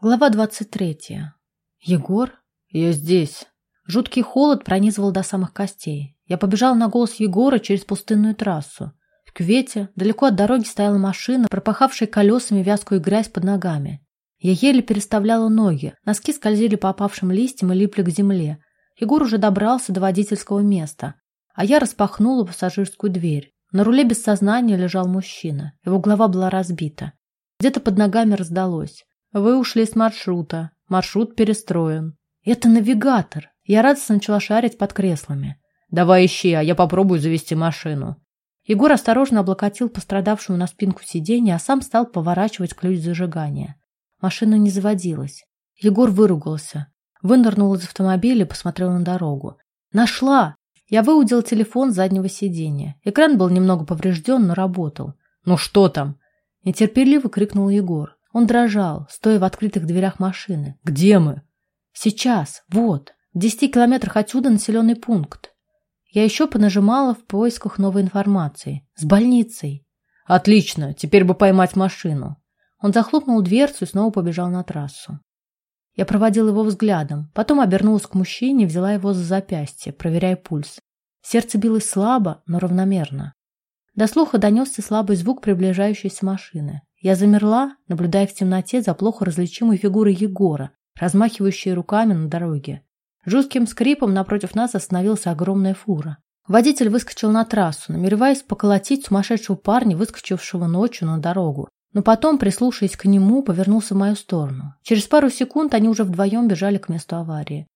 Глава 23. Егор? Я здесь. Жуткий холод пронизывал до самых костей. Я побежал на голос Егора через пустынную трассу. В кювете, далеко от дороги, стояла машина, пропахавшая колесами вязкую грязь под ногами. Я еле переставляла ноги, носки скользили по опавшим листьям и липли к земле. Егор уже добрался до водительского места, а я распахнула пассажирскую дверь. На руле без сознания лежал мужчина. Его голова была разбита. Где-то под ногами раздалось. Вы ушли с маршрута. Маршрут перестроен. Это навигатор. Я радостно начала шарить под креслами. Давай ищи, а я попробую завести машину. Егор осторожно облокотил пострадавшему на спинку сиденья, а сам стал поворачивать ключ зажигания. Машина не заводилась. Егор выругался. Вынырнул из автомобиля и посмотрел на дорогу. «Нашла!» Я выудил телефон заднего сиденья. Экран был немного поврежден, но работал. «Ну что там?» Нетерпеливо крикнул Егор. Он дрожал, стоя в открытых дверях машины. «Где мы?» «Сейчас, вот, в десяти километрах отсюда населенный пункт». Я еще понажимала в поисках новой информации. С больницей. «Отлично, теперь бы поймать машину». Он захлопнул дверцу и снова побежал на трассу. Я проводил его взглядом, потом обернулась к мужчине и взяла его за запястье, проверяя пульс. Сердце билось слабо, но равномерно. До слуха донесся слабый звук приближающейся машины. Я замерла, наблюдая в темноте за плохо различимой фигурой Егора, размахивающей руками на дороге. Жутким скрипом напротив нас остановилась огромная фура. Водитель выскочил на трассу, намереваясь поколотить сумасшедшего парня, выскочившего ночью на дорогу. Но потом, прислушаясь к нему, повернулся в мою сторону. Через пару секунд они уже вдвоем бежали к месту аварии.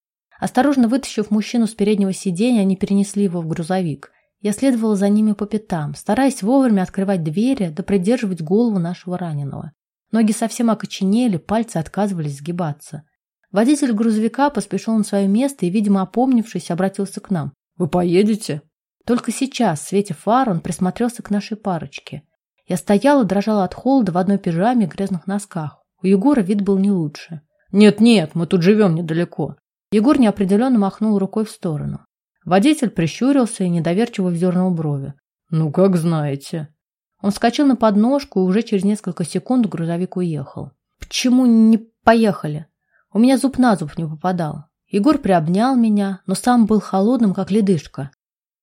Осторожно вытащив мужчину с переднего сиденья, они перенесли его в грузовик. Я следовала за ними по пятам, стараясь вовремя открывать двери да придерживать голову нашего раненого. Ноги совсем окоченели, пальцы отказывались сгибаться. Водитель грузовика поспешил на свое место и, видимо, опомнившись, обратился к нам. «Вы поедете?» Только сейчас, в свете фар, он присмотрелся к нашей парочке. Я стояла, дрожала от холода в одной пижаме и грязных носках. У Егора вид был не лучше. «Нет-нет, мы тут живем недалеко». Егор неопределенно махнул рукой в сторону. Водитель прищурился и недоверчиво вздернул брови. «Ну, как знаете». Он вскочил на подножку, и уже через несколько секунд грузовик уехал. «Почему не поехали? У меня зуб на зуб не попадал. Егор приобнял меня, но сам был холодным, как ледышка.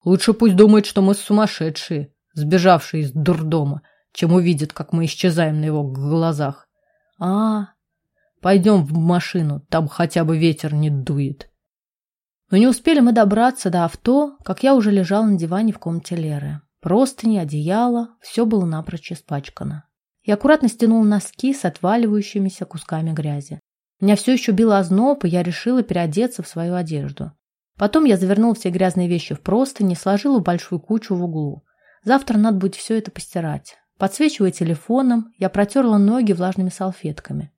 Лучше пусть думает, что мы сумасшедшие, сбежавшие из дурдома, чем увидит, как мы исчезаем на его глазах. А, пойдем в машину, там хотя бы ветер не дует. Но не успели мы добраться до авто, как я уже лежал на диване в комнате Леры. Простыни, одеяло, все было напрочь испачкано. Я аккуратно стянул носки с отваливающимися кусками грязи. Меня все еще било озноб, и я решила переодеться в свою одежду. Потом я завернул все грязные вещи в простыни и сложила в большую кучу в углу. Завтра надо будет все это постирать. Подсвечивая телефоном, я протерла ноги влажными салфетками.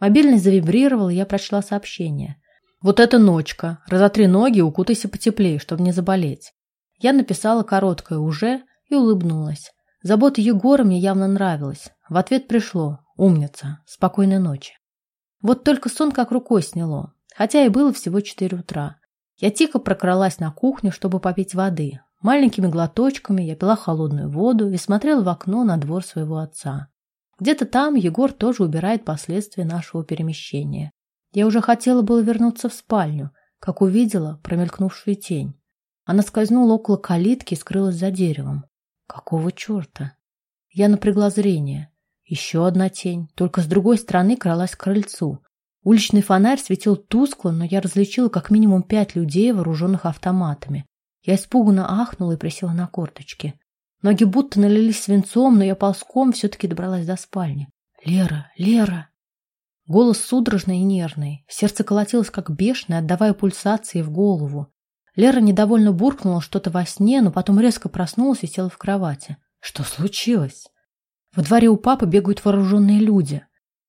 Мобильный завибрировал, я прочла сообщение. Вот это ночка. Разотри ноги укутайся потеплее, чтобы не заболеть. Я написала короткое «уже» и улыбнулась. Забота Егора мне явно нравилась. В ответ пришло «умница, спокойной ночи». Вот только сон как рукой сняло, хотя и было всего четыре утра. Я тихо прокралась на кухню, чтобы попить воды. Маленькими глоточками я пила холодную воду и смотрела в окно на двор своего отца. Где-то там Егор тоже убирает последствия нашего перемещения. Я уже хотела было вернуться в спальню, как увидела промелькнувшую тень. Она скользнула около калитки и скрылась за деревом. Какого черта? Я напрягла зрение. Еще одна тень, только с другой стороны кралась к крыльцу. Уличный фонарь светил тускло, но я различила как минимум пять людей, вооруженных автоматами. Я испуганно ахнула и присела на корточки. Ноги будто налились свинцом, но я ползком все-таки добралась до спальни. «Лера! Лера!» Голос судорожный и нервный. Сердце колотилось как бешеное, отдавая пульсации в голову. Лера недовольно буркнула что-то во сне, но потом резко проснулась и села в кровати. Что случилось? Во дворе у папы бегают вооруженные люди.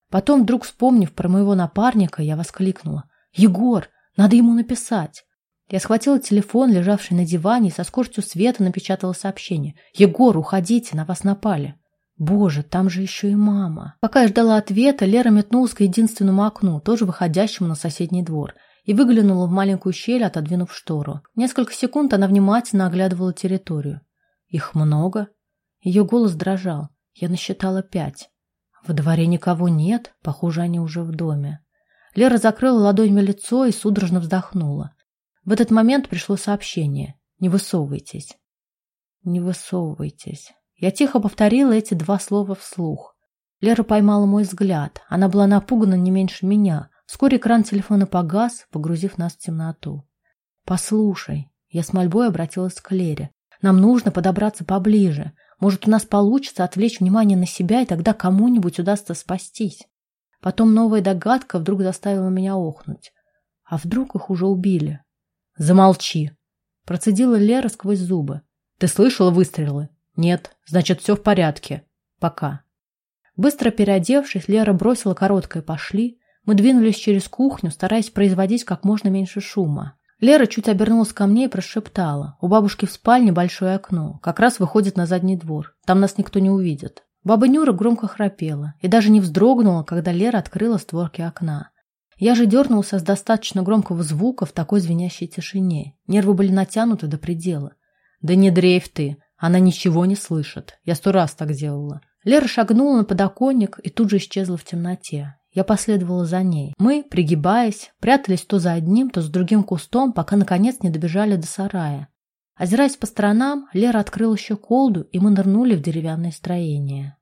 Потом, вдруг вспомнив про моего напарника, я воскликнула. «Егор, надо ему написать!» Я схватила телефон, лежавший на диване, и со скоростью света напечатала сообщение. «Егор, уходите, на вас напали!» Боже, там же еще и мама. Пока я ждала ответа, Лера метнулась к единственному окну, тоже выходящему на соседний двор, и выглянула в маленькую щель, отодвинув штору. Несколько секунд она внимательно оглядывала территорию. Их много? Ее голос дрожал. Я насчитала пять. Во дворе никого нет, похоже, они уже в доме. Лера закрыла ладонями лицо и судорожно вздохнула. В этот момент пришло сообщение. «Не высовывайтесь». «Не высовывайтесь». Я тихо повторила эти два слова вслух. Лера поймала мой взгляд. Она была напугана не меньше меня. Вскоре экран телефона погас, погрузив нас в темноту. «Послушай», я с мольбой обратилась к Лере. «Нам нужно подобраться поближе. Может, у нас получится отвлечь внимание на себя, и тогда кому-нибудь удастся спастись». Потом новая догадка вдруг заставила меня охнуть. А вдруг их уже убили? «Замолчи!» Процедила Лера сквозь зубы. «Ты слышала выстрелы?» «Нет. Значит, все в порядке. Пока». Быстро переодевшись, Лера бросила короткое «пошли». Мы двинулись через кухню, стараясь производить как можно меньше шума. Лера чуть обернулась ко мне и прошептала. У бабушки в спальне большое окно. Как раз выходит на задний двор. Там нас никто не увидит. Баба Нюра громко храпела и даже не вздрогнула, когда Лера открыла створки окна. Я же дернулся с достаточно громкого звука в такой звенящей тишине. Нервы были натянуты до предела. «Да не дрейф ты! Она ничего не слышит. Я сто раз так делала». Лера шагнула на подоконник и тут же исчезла в темноте. Я последовала за ней. Мы, пригибаясь, прятались то за одним, то за другим кустом, пока, наконец, не добежали до сарая. Озираясь по сторонам, Лера открыла щеколду, и мы нырнули в деревянное строение.